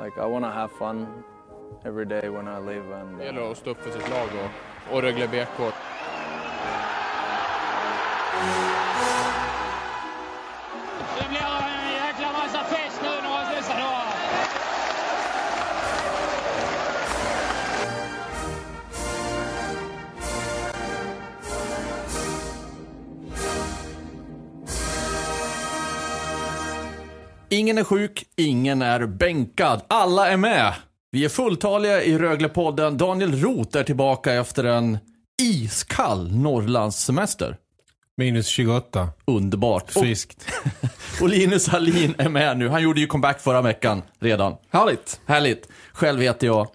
like I want to have fun every day when I live. And Det uh, gäller att stå upp för sitt lag och, och Rögle BK. Det blir Ingen är sjuk, ingen är bänkad. Alla är med. Vi är fulltaliga i Röglepodden. Daniel Roth är tillbaka efter en iskall Norrlandssemester. Minus 28. Underbart. Och, Friskt. och Linus Hallin är med nu. Han gjorde ju comeback förra veckan redan. Härligt. Härligt. Själv heter jag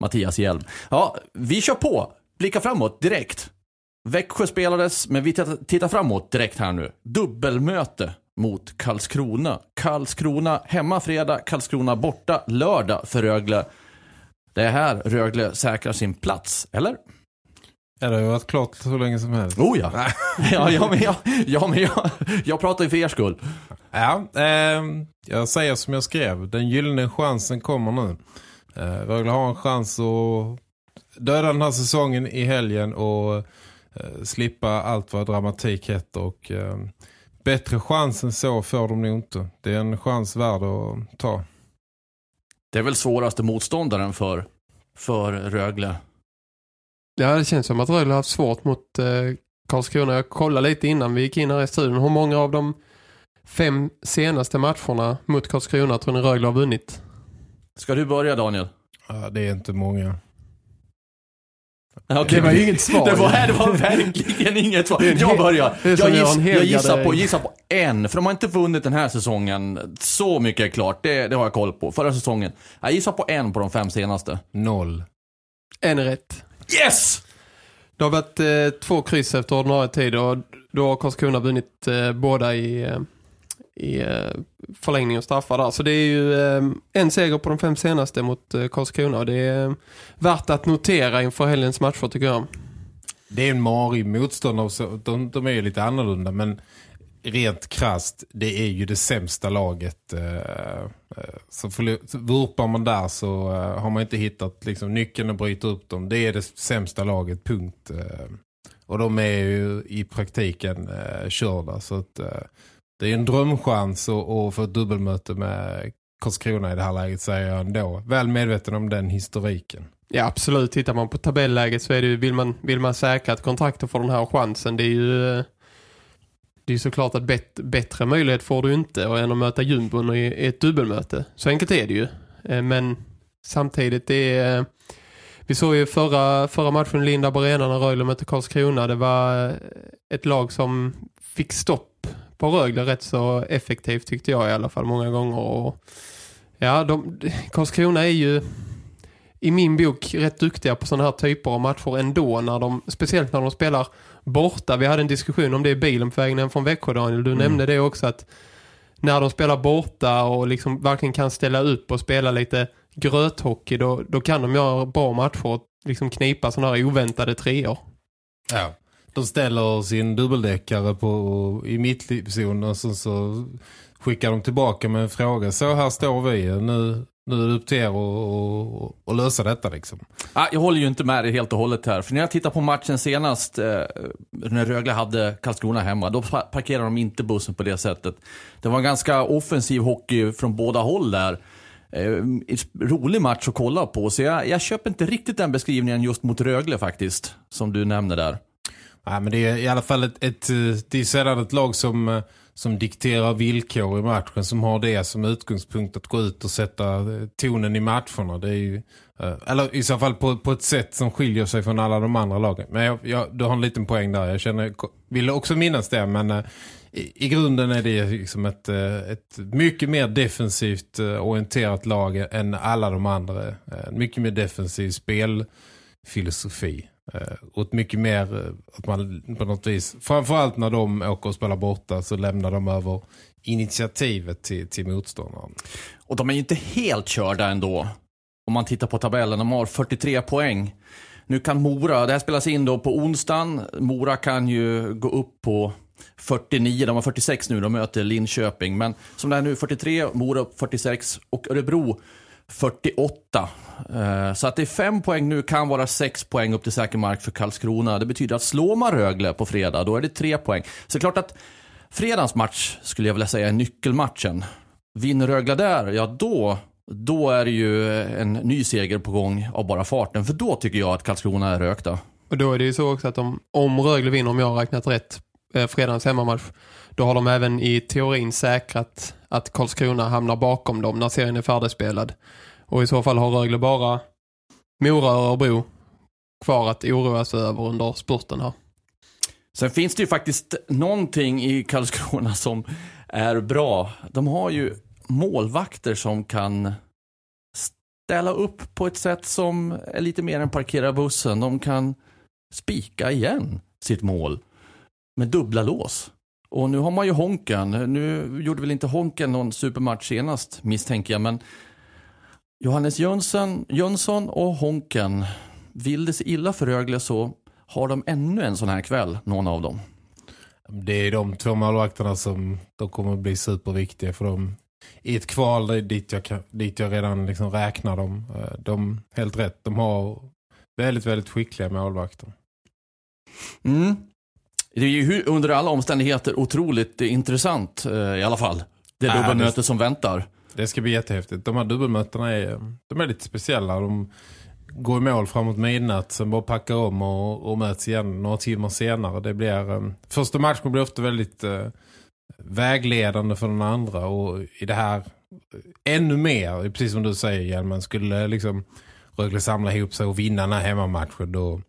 Mattias Hjelm. Ja, vi kör på. Blicka framåt direkt. Växjö spelades, men vi tittar framåt direkt här nu. Dubbelmöte mot Karlskrona. Karlskrona hemma fredag, Karlskrona borta lördag för Rögle. Det är här Rögle säkrar sin plats, eller? Ja, det har ju varit klart hur länge som helst. Oh ja. ja, ja, men jag, ja, men jag, jag pratar ju för er skull. Ja, ehm, jag säger som jag skrev. Den gyllene chansen kommer nu. Eh, Rögle har en chans att döda den här säsongen i helgen och eh, slippa allt vad dramatik heter. Och, eh, bättre chans än så får de nog inte. Det är en chans värd att ta. Det är väl svåraste motståndaren för, för Rögle. Ja, det känns som att Rögle har haft svårt mot eh, Karlskrona. Jag kollade lite innan vi gick in här i studion. Hur många av de fem senaste matcherna mot Karlskrona tror ni Rögle har vunnit? Ska du börja Daniel? Ja, det är inte många. Okay. Det var ju inget svar. Det var, det var verkligen inget svar. Jag börjar. Jag, giss, jag, gissar på, gissar på en, för de har inte vunnit den här säsongen. Så mycket är klart, det, det har jag koll på. Förra säsongen. Jag gissar på en på de fem senaste. Noll. En rätt. Yes! Det har varit eh, två kryss efter ordinarie tid och då har Karlskrona vunnit eh, båda i, eh, i eh, förlängning och straffar där. Så det är ju eh, en seger på de fem senaste mot eh, Karlskrona och det är värt att notera inför helgens matcher tycker jag. Det är en marig motståndare. De, de är ju lite annorlunda men rent krasst, det är ju det sämsta laget. Så, vurpar man där så har man inte hittat liksom, nyckeln att bryta upp dem. Det är det sämsta laget, punkt. Och de är ju i praktiken körda. Så att, det är en drömchans att, att få ett dubbelmöte med Karlskrona i det här läget säger jag ändå. Väl medveten om den historiken. Ja absolut, tittar man på tabelläget så är det ju, vill man, vill man säkra ett kontrakt och få den här chansen, det är ju det är såklart att bet, bättre möjlighet får du inte och än att möta jumbon i, ett dubbelmöte. Så enkelt är det ju. Eh, men samtidigt det är, vi såg ju förra, förra matchen Linda Arena när Rögle mötte Karlskrona. Det var ett lag som fick stopp på Rögle rätt så effektivt tyckte jag i alla fall många gånger. Och ja, de, Karlskrona är ju i min bok rätt duktiga på sådana här typer av matcher ändå. När de, speciellt när de spelar borta. Vi hade en diskussion om det i bilen på vägen hem från Växjö, Daniel. Du nämnde det också att när de spelar borta och liksom verkligen kan ställa upp och spela lite gröthockey, då, då kan de göra bra matcher och liksom knipa sådana här oväntade treor. Ja. De ställer sin dubbeldäckare på, i mittzon och sen så skickar de tillbaka med en fråga. Så här står vi. Nu, nu är det upp till er att- och, och lösa detta liksom. Ah, jag håller ju inte med dig helt och hållet här. För när jag tittar på matchen senast, eh, när Rögle hade Karlskrona hemma, då parkerade de inte bussen på det sättet. Det var en ganska offensiv hockey från båda håll där. Eh, rolig match att kolla på, så jag, jag köper inte riktigt den beskrivningen just mot Rögle faktiskt, som du nämner där. Ja, men det är i alla fall ett, ett, eh, det är sällan ett lag som, eh, som dikterar villkor i matchen som har det som utgångspunkt att gå ut och sätta eh, tonen i matcherna. Det är ju, eller i så fall på, på ett sätt som skiljer sig från alla de andra lagen. Men jag, jag, du har en liten poäng där. Jag känner, vill också minnas det men I, I grunden är det liksom ett, ett mycket mer defensivt orienterat lag än alla de andra. En Mycket mer defensiv spelfilosofi. Eh, och ett mycket mer eh, att man på något vis, framförallt när de åker och spelar borta så lämnar de över initiativet till, till motståndaren. Och de är ju inte helt körda ändå. Om man tittar på tabellen. De har 43 poäng. Nu kan Mora, det här spelas in då på onsdagen. Mora kan ju gå upp på 49, de har 46 nu, de möter Linköping. Men som det är nu 43, Mora upp 46 och Örebro 48. Eh, så att det är fem poäng nu, kan vara sex poäng upp till säker mark för Karlskrona. Det betyder att slår man Rögle på fredag, då är det tre poäng. Så det är klart att fredagens match skulle jag vilja säga är nyckelmatchen. Vinner Rögle där, ja då, då är det ju en ny seger på gång av bara farten. För då tycker jag att Karlskrona är rökta. Och då är det ju så också att om, om Rögle vinner, om jag har räknat rätt, eh, fredagens hemmamatch, då har de även i teorin säkrat att Karlskrona hamnar bakom dem när serien är färdigspelad. Och i så fall har Rögle bara Mora och Örebro kvar att oroa sig över under spurten här. Sen finns det ju faktiskt någonting i Karlskrona som är bra. De har ju målvakter som kan ställa upp på ett sätt som är lite mer än parkera bussen. De kan spika igen sitt mål med dubbla lås. Och nu har man ju Honken. Nu gjorde väl inte Honken någon supermatch senast misstänker jag, men Johannes Jönsson, Jönsson och Honken. Vill det sig illa för Rögle så har de ännu en sån här kväll, någon av dem. Det är de två målvakterna som de kommer att bli superviktiga för dem. I ett kval dit jag, dit jag redan liksom räknar dem. Eh, De, helt rätt, de har väldigt, väldigt skickliga målvakter. Mm. Det är ju under alla omständigheter otroligt intressant eh, i alla fall. Det Ja, dubbelmöte det- som väntar. Det ska bli jättehäftigt. De här dubbelmötena är, de är lite speciella. De går i mål framåt midnatt, sen bara packar om och, och möts igen några timmar senare. Det blir, eh, första matchen blir ofta väldigt eh, vägledande för den andra och i det här ännu mer, precis som du säger Hjelmen, skulle liksom Rögle samla ihop sig och vinna den här hemmamatchen då,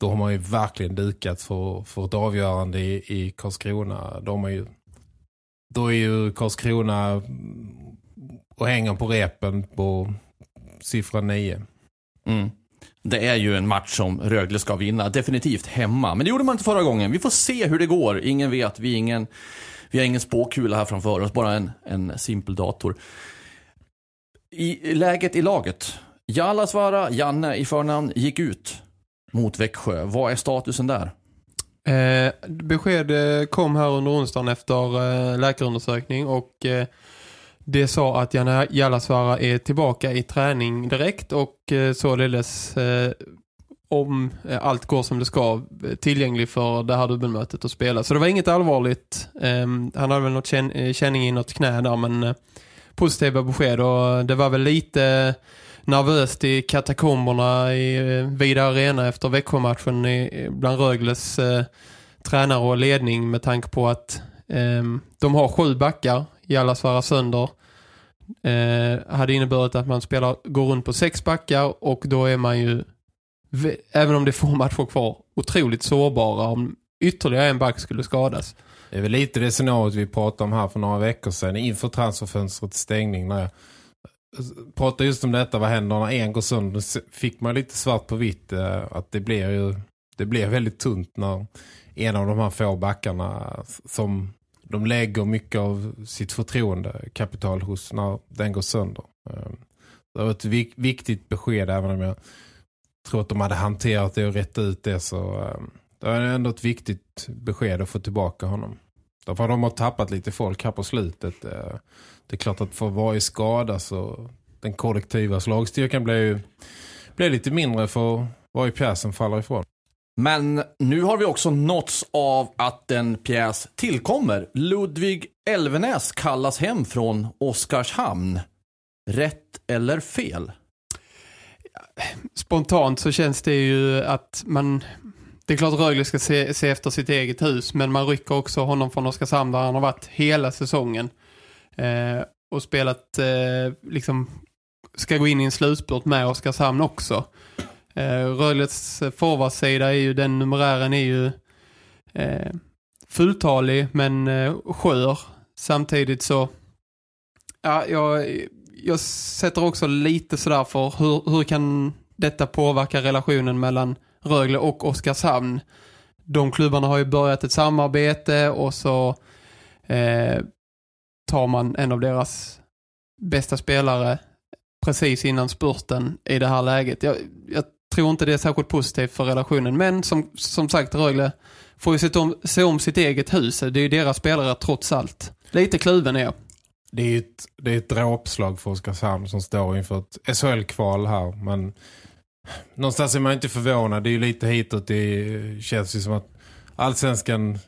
då har man ju verkligen dukat för, för ett avgörande i, i Karlskrona. De är ju, då är ju Karlskrona och hänger på repen på siffra 9. Mm. Det är ju en match som Rögle ska vinna, definitivt hemma. Men det gjorde man inte förra gången. Vi får se hur det går. Ingen vet, vi, ingen, vi har ingen spåkula här framför oss, bara en, en simpel dator. I läget i laget. Jalasvara, Janne i förnamn, gick ut mot Växjö. Vad är statusen där? Eh, besked eh, kom här under onsdagen efter eh, läkarundersökning och eh, det sa att Janne Jallasvara är tillbaka i träning direkt och eh, således eh, om eh, allt går som det ska eh, tillgänglig för det här dubbelmötet att spela. Så det var inget allvarligt. Eh, han hade väl något eh, känning i något knä där men eh, positiva besked och det var väl lite nervöst i katakomberna i eh, Vida Arena efter Växjö-matchen bland Rögles eh, tränare och ledning med tanke på att eh, de har sju backar i alla Svara sönder. Eh, hade inneburit att man spelar, går runt på sex backar och då är man ju även om det är få matcher kvar otroligt sårbara om ytterligare en back skulle skadas. Det är väl lite det scenariot vi pratade om här för några veckor sedan inför transferfönstrets stängning när jag Pratar just om detta, vad händer när en går sönder fick man lite svart på vitt eh, att det blir ju det blir väldigt tunt när en av de här få backarna som de lägger mycket av sitt förtroende kapital hos när den går sönder. Ehm, det var ett viktigt besked även om jag tror att de hade hanterat det och rätt ut det så ehm, det är ändå ett viktigt besked att få tillbaka honom. Därför de har tappat lite folk här på slutet. Eh, det är klart att för varje skada så den kollektiva slagstyrkan blir ju blir lite mindre för varje pjäsen faller ifrån. Men nu har vi också nåtts av att en pjäs tillkommer. Ludvig Elvenäs kallas hem från Oskarshamn. Rätt eller fel? Spontant så känns det ju att man det är klart att Rögle ska se, se efter sitt eget hus men man rycker också honom från Oskarshamn där han har varit hela säsongen eh, och spelat eh, liksom ska gå in i en slutspurt med Oskarshamn också. Eh, Rögles forwardsida är ju den numerären är ju eh, fulltalig men eh, skör. Samtidigt så, ja, jag, jag sätter också lite sådär för hur, hur kan detta påverka relationen mellan Rögle och Oskarshamn? De klubbarna har ju börjat ett samarbete och så eh, tar man en av deras bästa spelare precis innan spurten i det här läget. Jag, jag tror inte det är särskilt positivt för relationen. Men som, som sagt, Rögle får ju se om, se om sitt eget hus. Det är ju deras spelare trots allt. Lite kluven är jag. Det är ett, det är ett dråpslag för Oskarshamn som står inför ett SHL-kval här. Men någonstans är man inte förvånad. Det är ju lite hitåt. Det känns ju som att allsvenskan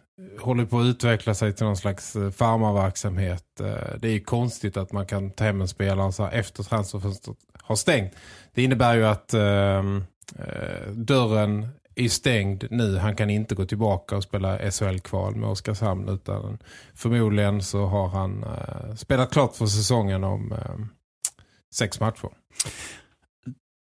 håller på att utveckla sig till någon slags eh, farmarverksamhet. Eh, det är ju konstigt att man kan ta hem en spelare så här efter transferfönstret har stängt. Det innebär ju att ehm, eh, dörren är stängd nu. Han kan inte gå tillbaka och spela SHL-kval med Oskarshamn utan förmodligen så har han eh, spelat klart för säsongen om eh, sex matcher.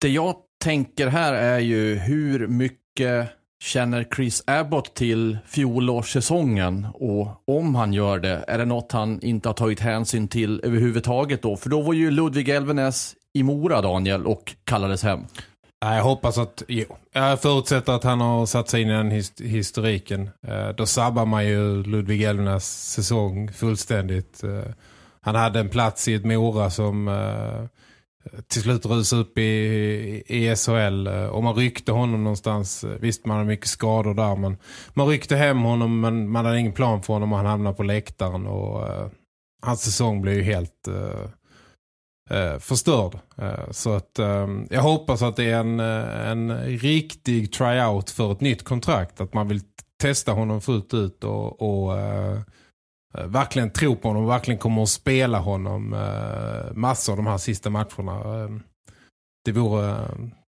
Det jag tänker här är ju hur mycket känner Chris Abbott till fjolårssäsongen och om han gör det, är det något han inte har tagit hänsyn till överhuvudtaget då? För då var ju Ludvig Elvenes i Mora, Daniel, och kallades hem. Jag hoppas att, jo, jag förutsätter att han har satt sig in i den his- historiken. Eh, då sabbar man ju Ludvig Elvenäs säsong fullständigt. Eh, han hade en plats i ett Mora som eh, till slut rusa upp i, i SHL. Eh, och man ryckte honom någonstans. Eh, visst, man hade mycket skador där. Men man ryckte hem honom men man hade ingen plan för honom och han hamnade på läktaren. Och uh, hans säsong blev ju helt... uh, uh, förstörd. Så att jag hoppas att det är en, en riktig tryout för ett nytt kontrakt. Att man vill testa honom fullt ut och, och Eh, verkligen tror på honom och verkligen kommer att spela honom eh, massor de här sista matcherna. Eh, det vore, eh,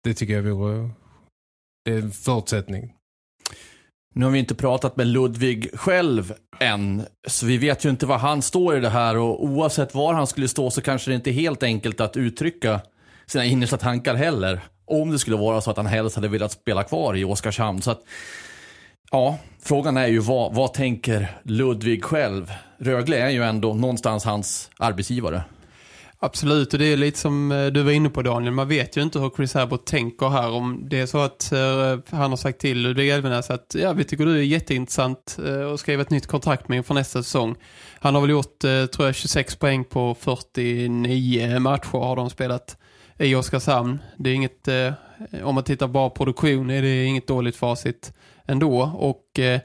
det tycker jag vore, det är en förutsättning. Nu har vi inte pratat med Ludvig själv än, så vi vet ju inte var han står i det här och oavsett var han skulle stå så kanske det inte är helt enkelt att uttrycka sina innersta tankar heller. Om det skulle vara så att han helst hade velat spela kvar i Oskarshamn. Så att, ja, frågan är ju vad, vad tänker Ludvig själv? Rögle är ju ändå någonstans hans arbetsgivare. Absolut, och det är lite som eh, du var inne på Daniel. Man vet ju inte hur Chris Herbert tänker här. Om det är så att eh, han har sagt till Ludvig Elvenäs att ja, vi tycker du är jätteintressant eh, att skriva ett nytt kontrakt med inför nästa säsong. Han har väl gjort, eh, tror jag, 26 poäng på 49 matcher har de spelat i Oskarshamn. Det är inget, eh, Eh, om man tittar bara på produktion är det inget dåligt facit ändå. Och eh,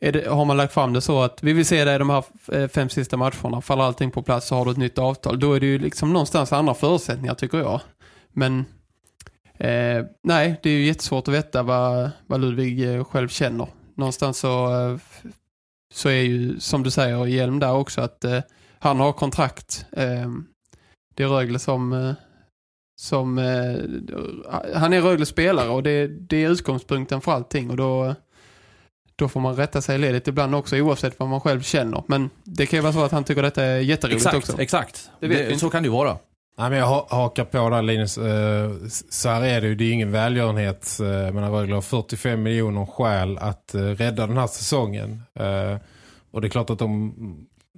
är det, har man lagt fram det så att vi vill se dig i de här eh, fem sista matcherna, faller allting på plats så har du ett nytt avtal. Då är det ju liksom någonstans andra förutsättningar tycker jag. Men eh, nej, det är ju jättesvårt att veta vad, vad Ludvig själv känner. Någonstans så, så är ju, som du säger, Hjelm där också att eh, han har kontrakt. Eh, det är Rögle som, som eh, han är Rögles spelare och det, det är utgångspunkten för allting och då då får man rätta sig i ledet ibland också oavsett vad man själv känner. Men det kan ju vara så att han tycker detta är jätteroligt Exakt, också. exakt. Det vet inte. så kan det ju vara. Nej, men jag ha- hakar på där Linus. Eh, Så här är det ju. Det är ingen välgörenhet. eh, Men Rögle har 45 miljoner skäl att eh, rädda den här säsongen. Och det är klart att de,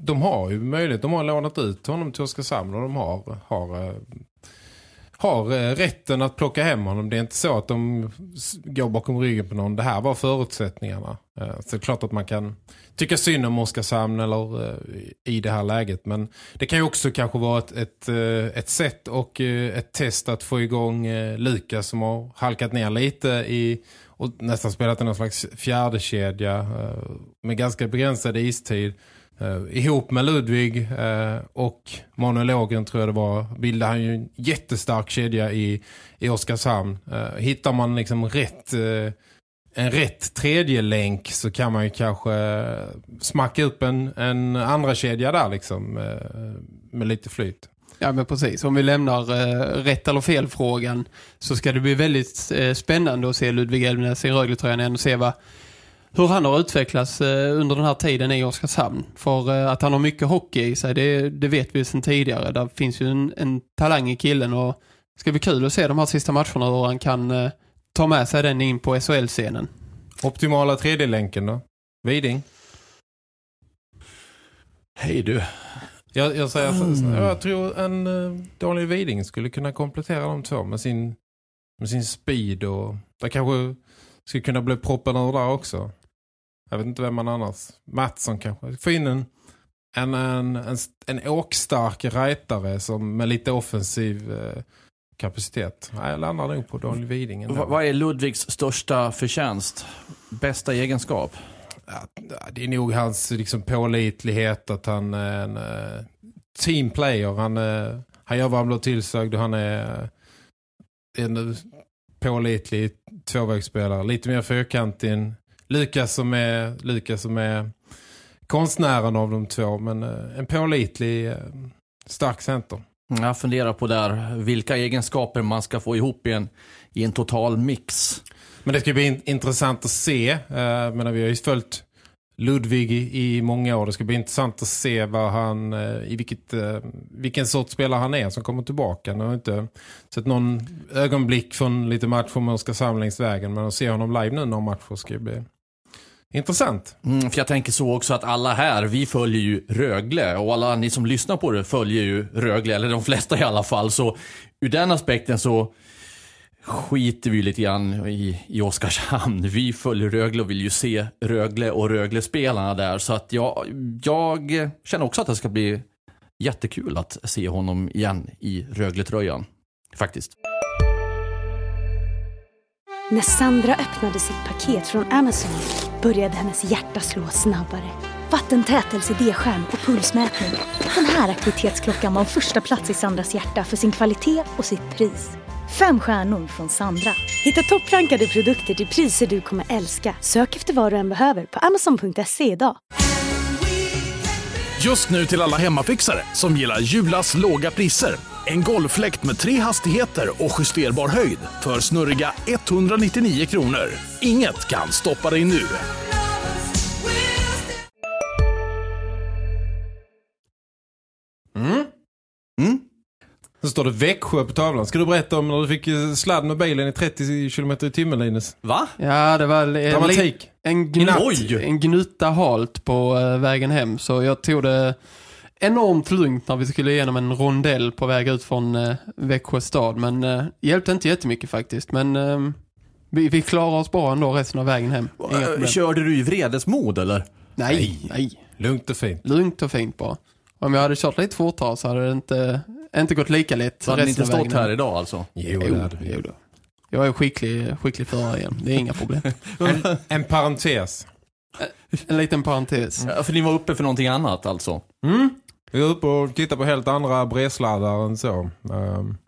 de har ju möjlighet. De har lånat ut honom till Oskarshamn och de har, har, har eh, rätten att plocka hem honom. Det är inte så att de går bakom ryggen på någon. Det här var förutsättningarna. Eh, så det är klart att man kan tycka synd om Oskarshamn eller eh, i det här läget. Men det kan ju också kanske vara ett, ett, ett sätt och ett test att få igång Lukas som har halkat ner lite i och nästan spelat i någon slags fjärde kedja med ganska begränsad istid. Eh, ihop med Ludvig eh, och monologen tror jag det var bildade han ju en jättestark kedja i, i Oskarshamn. Eh, hittar man liksom rätt eh, en rätt tredje länk så kan man ju kanske eh, smacka upp en, en andra kedja där liksom eh, med lite flyt. Ja men precis, om vi lämnar eh, rätt eller fel frågan så ska det bli väldigt eh, spännande att se Ludvig Elvnäs i Rögle-tröjan igen och se vad, hur han har utvecklats eh, under den här tiden i Oskarshamn. För eh, att han har mycket hockey i sig, det, det vet vi sedan tidigare. Där finns ju en, en talang i killen och det ska bli kul att se de här sista matcherna hur han kan eh, ta med sig den in på SHL-scenen. Optimala tredje länken då? Viding? Hej du. Jag, jag, säger, så- jag tror en uh, Daniel Widing skulle kunna komplettera de två med sin, med sin speed och det kanske skulle kunna bli proppen ur där också. Jag vet inte vem man annars. Mattsson kanske. Få in en, en, en, en, en åkstark rightare som med lite offensiv eh, kapacitet. Nej, jag landar nog på Daniel Widing. vad är Ludvigs största förtjänst? Bästa egenskap? Ja, det är nog hans liksom, pålitlighet att han är en uh, teamplayer. Han, uh, han gör vad han blir tillsagd och han är uh, en pålitlig tvåvägsspelare. Lite mer fyrkantig än Lukas som är, Lukas som är konstnären av de två. Men uh, en pålitlig, uh, stark center. Jag funderar på där vilka egenskaper man ska få ihop i en, i en total mix. Men det ska bli in- intressant att se. Uh, men vi har ju följt Ludvig i, i många år. Det ska bli intressant att se vad han, uh, i vilket, uh, vilken sorts spelare han är som kommer tillbaka. Nu har inte sett någon ögonblick från lite matcher med Oskarshamn längs vägen. Men att se honom live nu några matcher ska bli intressant. Mm, för jag tänker så också att alla här, vi följer ju Rögle och alla ni som lyssnar på det följer ju Rögle, eller de flesta i alla fall. Så ur den aspekten så skiter vi ju lite grann i, i Oskarshamn. Vi följer Rögle och vill ju se Rögle och Rögle-spelarna där. Så att jag, jag känner också att det ska bli jättekul att se honom igen i Rögle-tröjan. Faktiskt. När Sandra öppnade sitt paket från Amazon började hennes hjärta slå snabbare. Vattentät LCD-skärm och pulsmätning. Den här aktivitetsklockan var första plats i Sandras hjärta för sin kvalitet och sitt pris. Fem stjärnor från Sandra. Hitta topprankade produkter till priser du kommer älska. Sök efter vad du än behöver på amazon.se idag. Just nu till alla hemmafixare som gillar Julas låga priser. En golffläkt med tre hastigheter och justerbar höjd för snurriga 199 kronor. Inget kan stoppa dig nu. Mm? Så står det Växjö på tavlan. Ska du berätta om när du fick eh, sladd med bilen i 30 km i timmen, Linus? Va? Ja, det var en, en, gnut, en gnutta halt på eh, vägen hem. Så jag tog det enormt lugnt när vi skulle igenom en rondell på väg ut från uh, Växjö stad. Men uh, hjälpte inte jättemycket faktiskt. Men eh, vi, vi klarar oss bra ändå resten av vägen hem. Inga problem. Körde du i vredesmod eller? Nej, nej. Lugnt och fint. Lugnt och fint bara. Om jag hade kört lite fortare så hade det inte, inte gått lika lätt. Så hade ni resten inte av stått vägen här idag alltså? Jo, Jo, det jo då. Jag är skicklig, skicklig förare igen. Det är inga problem. En, en parentes. En liten parentes. Ja, för ni var uppe för någonting annat alltså? Mm. Vi är uppe och tittar på helt andra bresladdar än så. Um,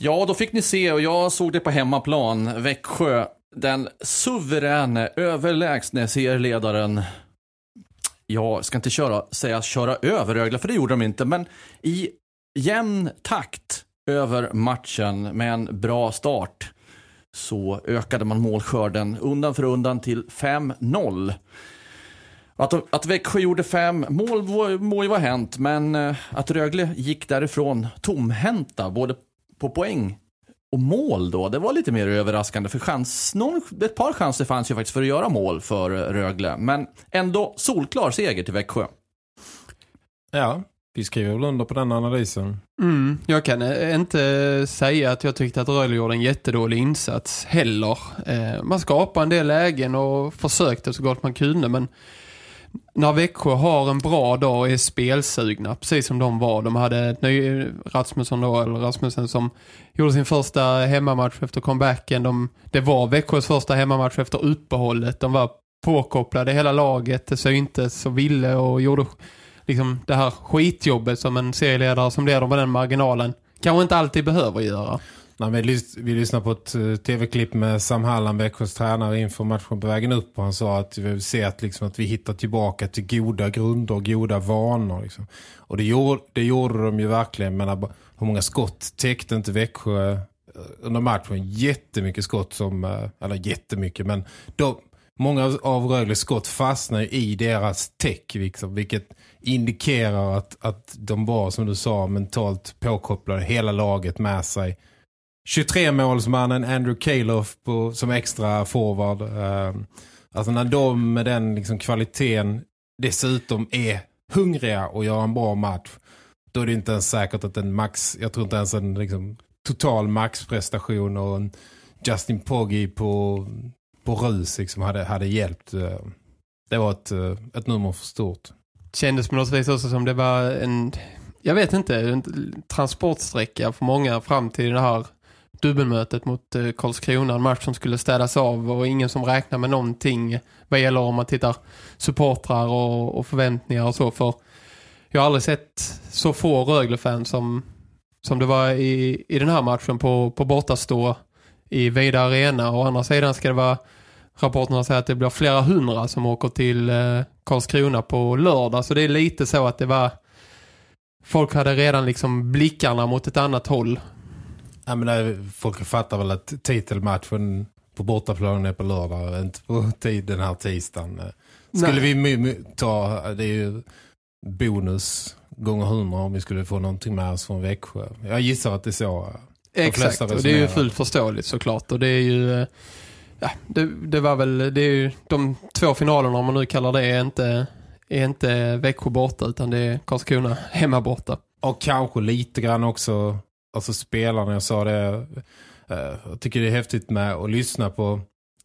Ja, då fick ni se och jag såg det på hemmaplan. Växjö, den suveräne, överlägsne serieledaren. Jag ska inte köra, säga köra över Rögle, för det gjorde de inte. Men i jämn takt över matchen med en bra start så ökade man målskörden undan för undan till 5-0. Att, att Växjö gjorde fem mål må- ju vara hänt, men eh, att Rögle gick därifrån tomhänta, både på poäng och mål då, det var lite mer överraskande. För chans, någon, ett par chanser fanns ju faktiskt för att göra mål för eh, Rögle, men ändå solklar seger till Växjö. ja, vi skriver väl under på den analysen. Mm, jag kan eh, inte säga att jag tyckte att Rögle gjorde en jättedålig insats heller. Man skapade en del lägen och försökte så gott man kunde, men när Växjö har en bra dag och är spelsugna, precis som de var. De hade Rasmussen ny Rasmusson då, eller Rasmussen som gjorde sin första hemmamatch efter comebacken. De, det var Växjös första hemmamatch efter uppehållet. De var påkopplade hela laget, det syntes och ville och gjorde liksom det här skitjobbet som en serieledare som leder med den marginalen kanske inte alltid behöver göra. Nej, vi, lys- vi lyssnade på ett eh, tv-klipp med Sam Hallan, Växjös tränare inför matchen på vägen upp. Och han sa att vi vill se att, liksom, att vi hittar tillbaka till goda grunder och goda vanor. Liksom. Och det gjorde, det gjorde de ju verkligen. Men hur många skott täckte inte Växjö eh, under matchen? Jättemycket skott som, eh, eller jättemycket, men de, många av Rögles skott fastnar i deras täck. Liksom, vilket indikerar att, att de var, som du sa, mentalt påkopplade hela laget med sig. 23-målsmannen Andrew Calof på, som extra forward. Eh, alltså när de med den liksom, kvaliteten dessutom är hungriga och gör en bra match, då är det inte ens säkert att en max, jag tror inte ens en liksom, total maxprestation och en Justin Poggi på, på rus liksom, hade, hade hjälpt. Ehm, det var ett, eh, ett nummer för stort. Kändes på något vis också som det var en, jag vet inte, en transportsträcka för många fram till den här dubbelmötet mot eh, Karlskrona. En match som skulle städas av och ingen som räknar med någonting vad gäller om man tittar supportrar och, och förväntningar och så. För jag har aldrig sett så få Rögle-fans som, som det var i, i den här matchen på, på bortastå i Vida Arena. Och å andra sidan ska det vara rapporterna säger att det blir flera hundra som åker till eh, Karlskrona på lördag. Så det är lite så att det var folk hade redan liksom blickarna mot ett annat håll. Ja, men där, folk fattar väl att titelmatchen på bortaplan är på lördag, inte på tid den här tisdagen. Skulle Nej. vi ta, det är ju bonus gånger hundra om vi skulle få någonting med oss från Växjö. Jag gissar att det är så. de Exakt, och det är ju fullt förståeligt såklart. Och det är ju, eh, ja, det, det var väl, det är ju de två finalerna om man nu kallar det, är inte, är inte Växjö borta utan det är Karlskrona hemma borta. Och kanske lite grann också, alltså spelarna, jag sa det, eh, jag tycker det är häftigt med att lyssna på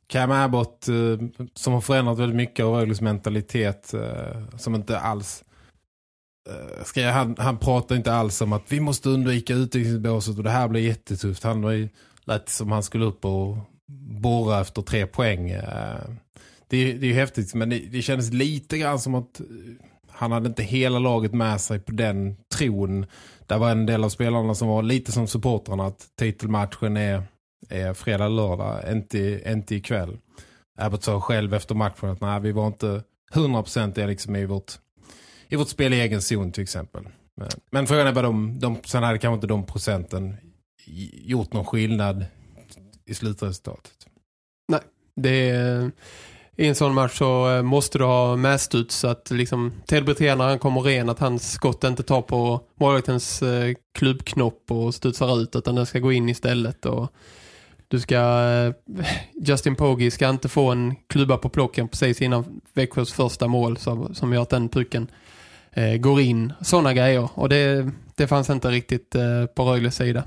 Cam Abbott eh, som har förändrat väldigt mycket av Rögles mentalitet eh, som inte alls ska jag, han, han pratar inte alls om att vi måste undvika utvisningsbåset och det här blir jättetufft. Han var ju lät som han skulle upp och borra efter tre poäng. Eh, det, det är ju häftigt men det, det kändes lite grann som att han hade inte hela laget med sig på den tron. Där var en del av spelarna som var lite som supportrarna att titelmatchen är, är fredag lördag, inte, inte ikväll. Abbott sa själv efter matchen att nej, vi var inte 100% liksom i vårt, i vårt spel i egen zon till exempel. Men, men frågan är bara de, de, sen hade kanske inte de procenten gjort någon skillnad i slutresultatet. Det är, i en sån match så eh, måste du ha medstuds så att liksom Ted Brithén när han kommer ren att hans skott inte tar på målvaktens eh, klubbknopp och studsar ut utan den ska gå in istället och du ska eh, Justin Poggi ska inte få en klubba på plocken precis innan Växjös första mål som, som gör att den pucken eh, går in. Sådana grejer och det, det fanns inte riktigt eh, på Rögles sida.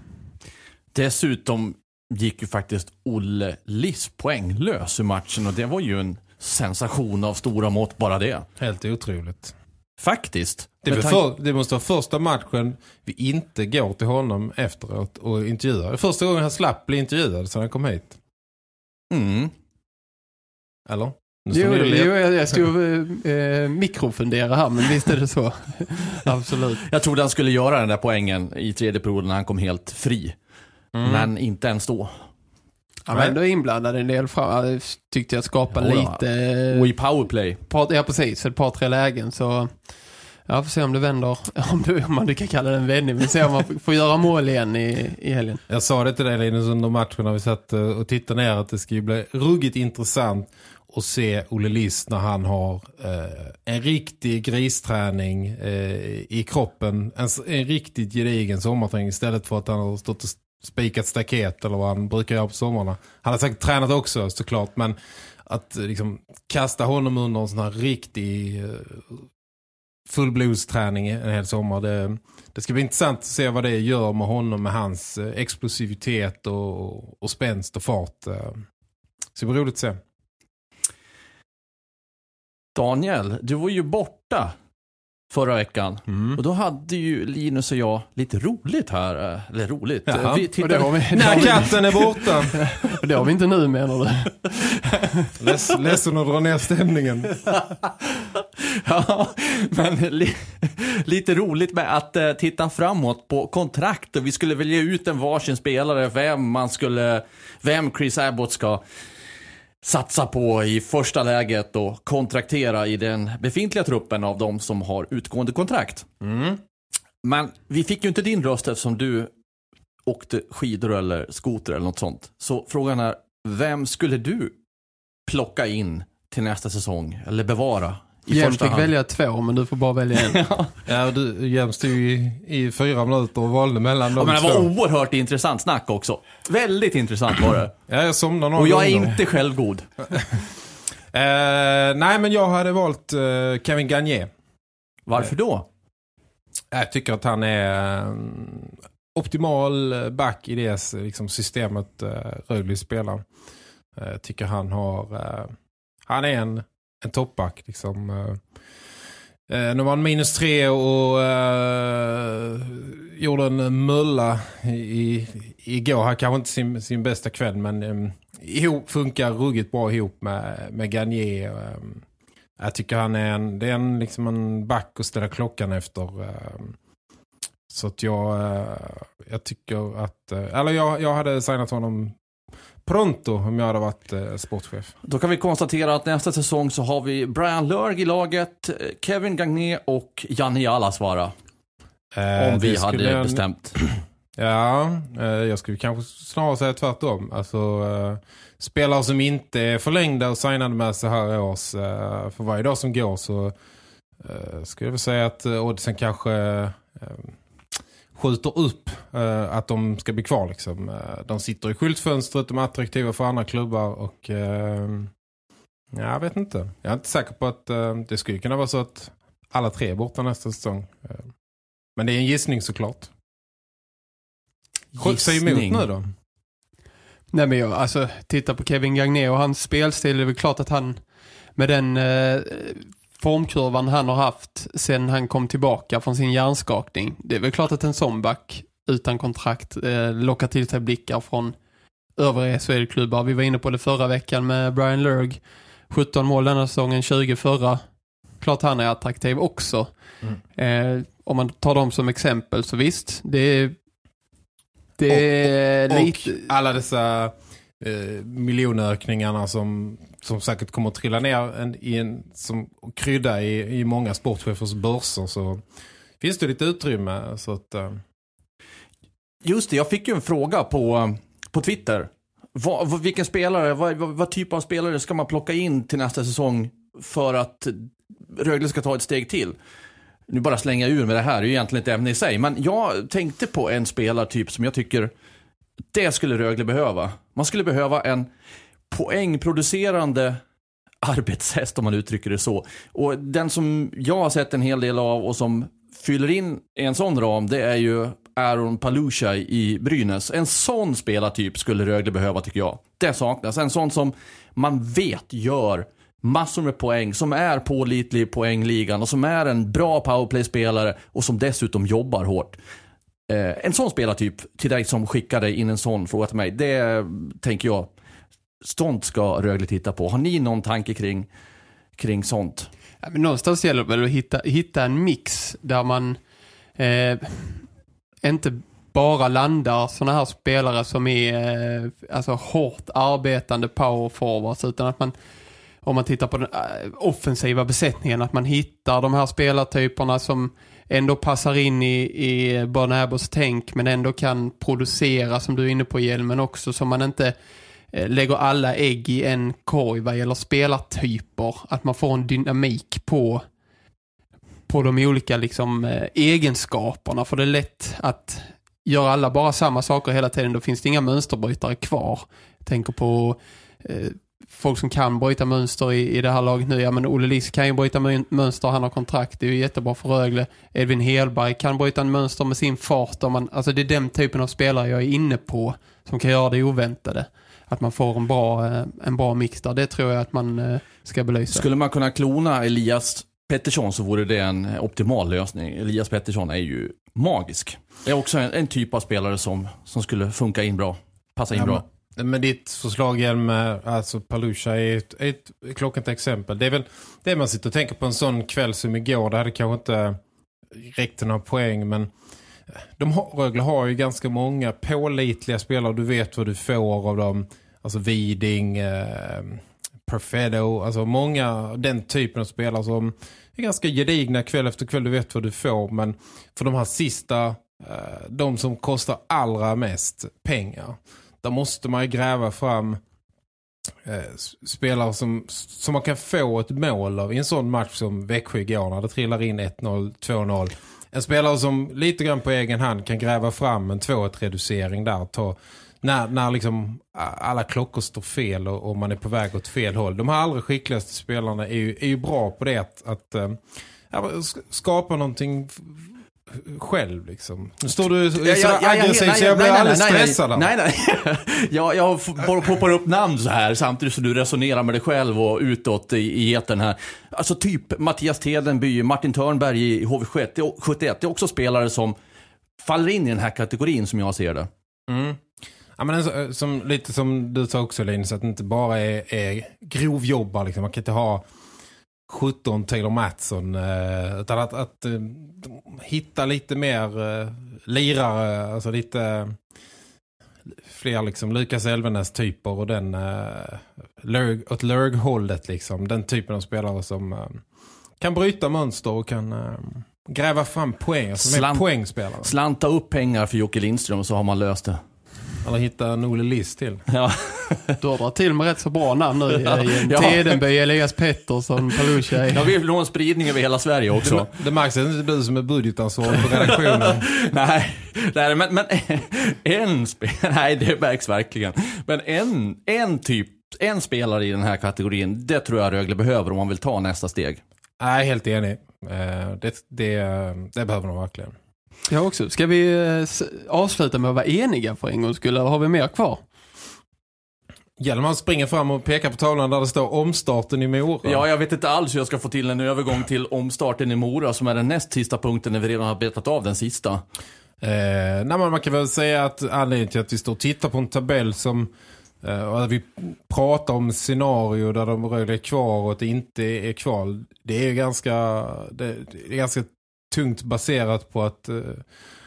Dessutom gick ju faktiskt Olle Liss poänglös i matchen och det var ju en sensation av stora mått bara det. Helt otroligt. Faktiskt. Det, för, det måste vara första matchen vi inte går till honom efteråt och intervjuar. Första gången han slapp bli intervjuad sedan han kom hit. Mm. Eller? Jo, jo, jag, stod eh, mikrofundera här, men visst är det så. Absolut. Jag trodde han skulle göra den där poängen i tredje perioden när han kom helt fri. Mm. Men inte ens då. Han var ändå inblandad en del fram. Jag tyckte jag skapade Ja, lite... Och i powerplay. Ja, precis. Ett par, tre lägen. Så jag får se om det vänder. Om, du, om man du kan kalla det en vändning. Vi ser om man får göra mål igen i, i helgen. Jag sa det till dig Linus under matchen när vi satt eh, och tittade ner att det ska ju bli ruggigt intressant att se Olle Liss när han har eh, en riktig gristräning eh, i kroppen. En, en riktigt gedigen sommarträning istället för att han har stått och spikat staket eller vad han brukar göra på sommarna. Han har säkert tränat också såklart men att eh, liksom kasta honom under en sån här riktig eh, fullblodsträning en hel sommar. Det, det ska bli intressant att se vad det gör med honom med hans eh, explosivitet och, och spänst och fart. Så det blir roligt att se. Daniel, du var ju borta förra veckan. Mm. Och då hade ju Linus och jag lite roligt här. eh, Eller roligt. Jaha. Vi Och det tittade... vi, När katten är borta. vi, det har vi inte nu menar du? Leds, ledsen att dra ner stämningen. Ja, men li lite roligt med att eh, titta framåt på kontrakt och vi skulle välja ut en varsin spelare, vem man skulle, vem Chris Abbott ska satsa på i första läget och kontraktera i den befintliga truppen av de som har utgående kontrakt. Men vi fick ju inte din röst eftersom du åkte skidor eller skoter eller något sånt. Så frågan är, vem skulle du plocka in till nästa säsong eller bevara i första fick hand? välja två, men du får bara välja en. Ja, du Jens stod ju i, i fyra minuter och valde mellan Ja, de men det två. var oerhört intressant snack också. Väldigt intressant var det. Ja, jag somnade några Och jag är gånger. inte självgod. Eh, nej, men jag hade valt eh, Kevin Gagne. Varför då? Jag tycker att han är en optimal back i det liksom, systemet uh, Rögle spelar. Jag tycker han har uh, han är en, en toppback liksom. Eh, eh, nu var han minus tre och eh, gjorde en eh, mulla i, igår. Han kanske inte sin, sin bästa kväll men eh, ihop, funkar ruggigt bra ihop med, med Garnier. Eh, jag tycker han är en, det är en, liksom en back att ställa klockan efter. Eh, så att jag, eh, jag tycker att, eller jag, jag hade signat honom pronto om jag hade varit eh, sportchef. Då kan vi konstatera att nästa säsong så har vi Brian Lörg i laget, Kevin Gagné och Janne Alasvara. Eh, om vi hade jag... bestämt. Ja, eh, jag skulle kanske snarare säga tvärtom. Alltså, eh, spelare som inte är förlängda och signade med så här års eh, för varje dag som går så eh, skulle jag väl säga att eh, oddsen kanske eh, skjuter upp eh, att de ska bli kvar. Liksom. Eh, de sitter i skyltfönstret, de är attraktiva för andra klubbar och eh, jag vet inte. Jag är inte säker på att eh, det skulle kunna vara så att alla tre är borta nästa säsong. Eh, men det är en gissning såklart. Skjuts sig emot nu då? Nej men jag, alltså titta på Kevin Gagné och hans spelstil, det är väl klart att han med den eh, formkurvan han har haft sen han kom tillbaka från sin hjärnskakning. Det är väl klart att en sån back utan kontrakt eh, lockar till sig blickar från övriga SHL-klubbar. Vi var inne på det förra veckan med Brian Lurg. 17 mål denna säsongen, 20 förra. Klart han är attraktiv också. Mm. Eh, om man tar dem som exempel så visst, det är, det är och, och, lite... Alla dessa eh, miljonökningarna som som säkert kommer att trilla ner en, i en, som krydda i, i många sportchefers börser så finns det lite utrymme. Så att, uh... Just det, jag fick ju en fråga på, på Twitter. Va, vilken spelare, vad, vad, typ av spelare ska man plocka in till nästa säsong för att Rögle ska ta ett steg till? Nu bara slänga ur med det här, det är ju egentligen ett ämne i sig. Men jag tänkte på en spelartyp som jag tycker det skulle Rögle behöva. Man skulle behöva en poängproducerande arbetshäst om man uttrycker det så. Och den som jag har sett en hel del av och som fyller in en sån ram det är ju Aaron Palusha i Brynäs. En sån spelartyp skulle Rögle behöva tycker jag. Det saknas. En sån som man vet gör massor med poäng, som är pålitlig i poängligan och som är en bra powerplay-spelare och som dessutom jobbar hårt. Eh, en sån spelartyp till dig som skickade in en sån fråga till mig, det tänker jag sånt ska Rögle titta på. Har ni någon tanke kring, kring sånt? Ja, men någonstans gäller det väl att hitta, hitta en mix där man eh, inte bara landar sådana här spelare som är eh, alltså hårt arbetande power forwards utan att man om man tittar på den eh, offensiva besättningen att man hittar de här spelartyperna som ändå passar in i, i Bernabos tänk men ändå kan producera som du är inne på hjälmen också som man inte eh, lägger alla ägg i en korg vad gäller spelartyper. Att man får en dynamik på på de olika liksom, eh, egenskaperna. För det är lätt att göra alla bara samma saker hela tiden. Då finns det inga mönsterbrytare kvar. Jag tänker på eh, folk som kan bryta mönster i, i det här laget nu. Ja men Olle Liss kan ju bryta mönster, han har kontrakt. Det är ju jättebra för Rögle. Edvin Helberg kan bryta en mönster med sin fart. Om man, alltså det är den typen av spelare jag är inne på som kan göra det oväntade att man får en bra, eh, en bra mix där. Det tror jag att man eh, ska belysa. Skulle man kunna klona Elias Pettersson så vore det en optimal lösning. Elias Pettersson är ju magisk. Det är också en, en typ av spelare som, som skulle funka in bra. Passa in ja, bra. Men, ditt förslag med alltså Palusha är ett, ett klockrent exempel. Det är väl det man sitter och tänker på en sån kväll som igår. Det hade kanske inte räckt några poäng men eh, de har, Rögle har ju ganska många pålitliga spelare. Du vet vad du får av dem. Alltså Viding, eh, Perfetto. Alltså många den typen av spelare som är ganska gedigna kväll efter kväll. Du vet vad du får. Men för de här sista, eh, de som kostar allra mest pengar. Där måste man ju gräva fram eh, spelare som, som man kan få ett mål av i en sån match som Växjö igår när det trillar in 1-0, 2-0 en spelare som lite grann på egen hand kan gräva fram en 2-1-reducering där. Ta, när, när liksom alla klockor står fel och, och, man är på väg åt fel håll. De här allra skickligaste spelarna är ju, är ju bra på det att, att, eh, skapa någonting själv liksom. Nu står du så Ja, ja, aggressiv så jag blir alldeles nej, stressad. Nej, nej. jag, poppar upp namn så här samtidigt som du resonerar med dig själv och utåt i, i här. Alltså typ Mattias Tedenby, Martin Törnberg i HV71. Det är- 71. Det är också spelare som faller in i den här kategorin som jag ser det. Mm. Ja, men en så- som, lite som du sa också Linus, att det inte bara är, är grovjobbar. Liksom. Man kan inte ha 17 Taylor Mattsson. Eh, utan att, att eh, hitta lite mer eh, lirare, alltså lite fler liksom Lukas Elvenes typer och den lurg, åt lurghållet liksom. Den typen av spelare som kan bryta mönster och kan gräva fram poäng. Alltså Slant- poängspelare. Slanta upp pengar för Jocke Lindström och så har man löst det. Eller hitta en Olle List till. Ja. Du har dragit till med rätt så bra namn nu. Ja. Ja. Tedenby, Elias Pettersson, Paluccia. Jag vill nå en spridning över hela Sverige också. Det, det märks inte du som är budgetansvarig på redaktionen. nej, nej, men, men en spelare, nej det märks verkligen. Men en, en typ, en spelare i den här kategorin, det tror jag Rögle behöver om man vill ta nästa steg. Nej, helt enig. Eh, Det, det, det behöver de verkligen. Jag också. Ska vi eh, avsluta med att vara eniga för en gång skulle eller har vi mer kvar? Hjelman springer fram och pekar på tavlan där det står omstarten i Mora. Ja, jag vet inte alls hur jag ska få till en övergång till omstarten i Mora som är den näst sista punkten när vi redan har betat av den sista. Eh, nej, men man kan väl säga att anledningen till att vi står och tittar på en tabell som eh, och att vi pratar om scenario där de Rögle är kvar och att det inte är kvar. Det är ganska, det, det är ganska tungt baserat på att eh,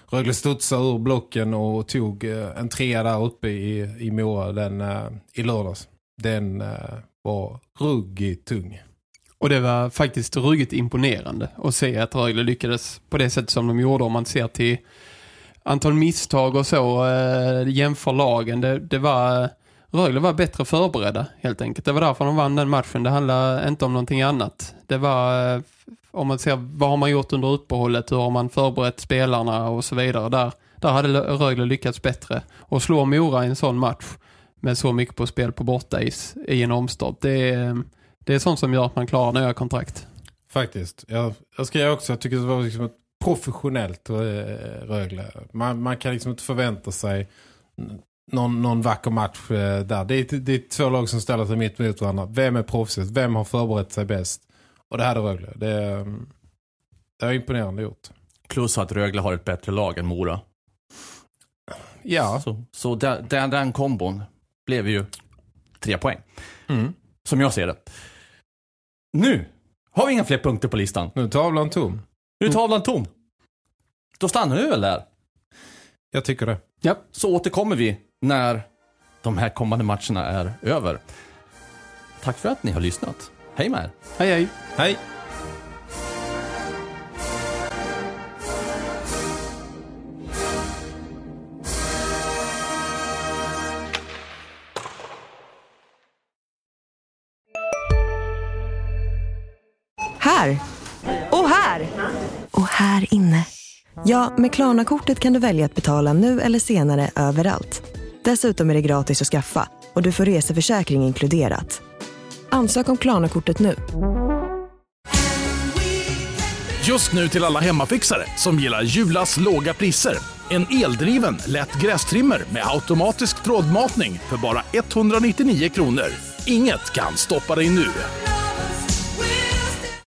Rögle studsade ur blocken och tog eh, en trea där uppe i, i Mora den, eh, i lördags. Den eh, var ruggigt tung. Och det var faktiskt ruggigt imponerande att se att Rögle lyckades på det sätt som de gjorde om man ser till antal misstag och så eh, jämför lagen. Det, det var Rögle var bättre förberedda helt enkelt. Det var därför de vann den matchen. Det handlade inte om någonting annat. Det var eh, om man ser vad har man gjort under uppehållet, hur har man förberett spelarna och så vidare. Där, där hade Rögle lyckats bättre. Och slå Mora i en sån match med så mycket på spel på bortais i en omstart. Det är, det är sånt som gör att man klarar nya kontrakt. Faktiskt. Jag, jag ska också, jag tycker det var liksom ett professionellt eh, Rögle. Man, man kan liksom inte förvänta sig någon, någon vacker match eh, där. Det är, det är två lag som ställer sig mitt mot varandra. Vem är proffsigt? Vem har förberett sig bäst? Och det här är Rögle. Det, mm, det är imponerande gjort. Plus att Rögle har ett bättre lag än Mora. Ja. Så, så den, den, den kombon blev ju tre poäng. Mm. Som jag ser det. Nu har vi inga fler punkter på listan. Nu är tavlan tom. Nu är tavlan tom. Då stannar vi väl där. Jag tycker det. Ja. Så återkommer vi när de här kommande matcherna är över. Tack för att ni har lyssnat. Hej med er. Hej hej. Hej. Här! Och här! Och här inne. Ja, med Klarna-kortet kan du välja att betala nu eller senare överallt. Dessutom är det gratis att skaffa och du får reseförsäkring inkluderat. Ansök om Klarna-kortet nu. Just nu till alla hemmafixare som gillar Julas låga priser. En eldriven, lätt grästrimmer med automatisk trådmatning för bara 199 kronor. Inget kan stoppa dig nu.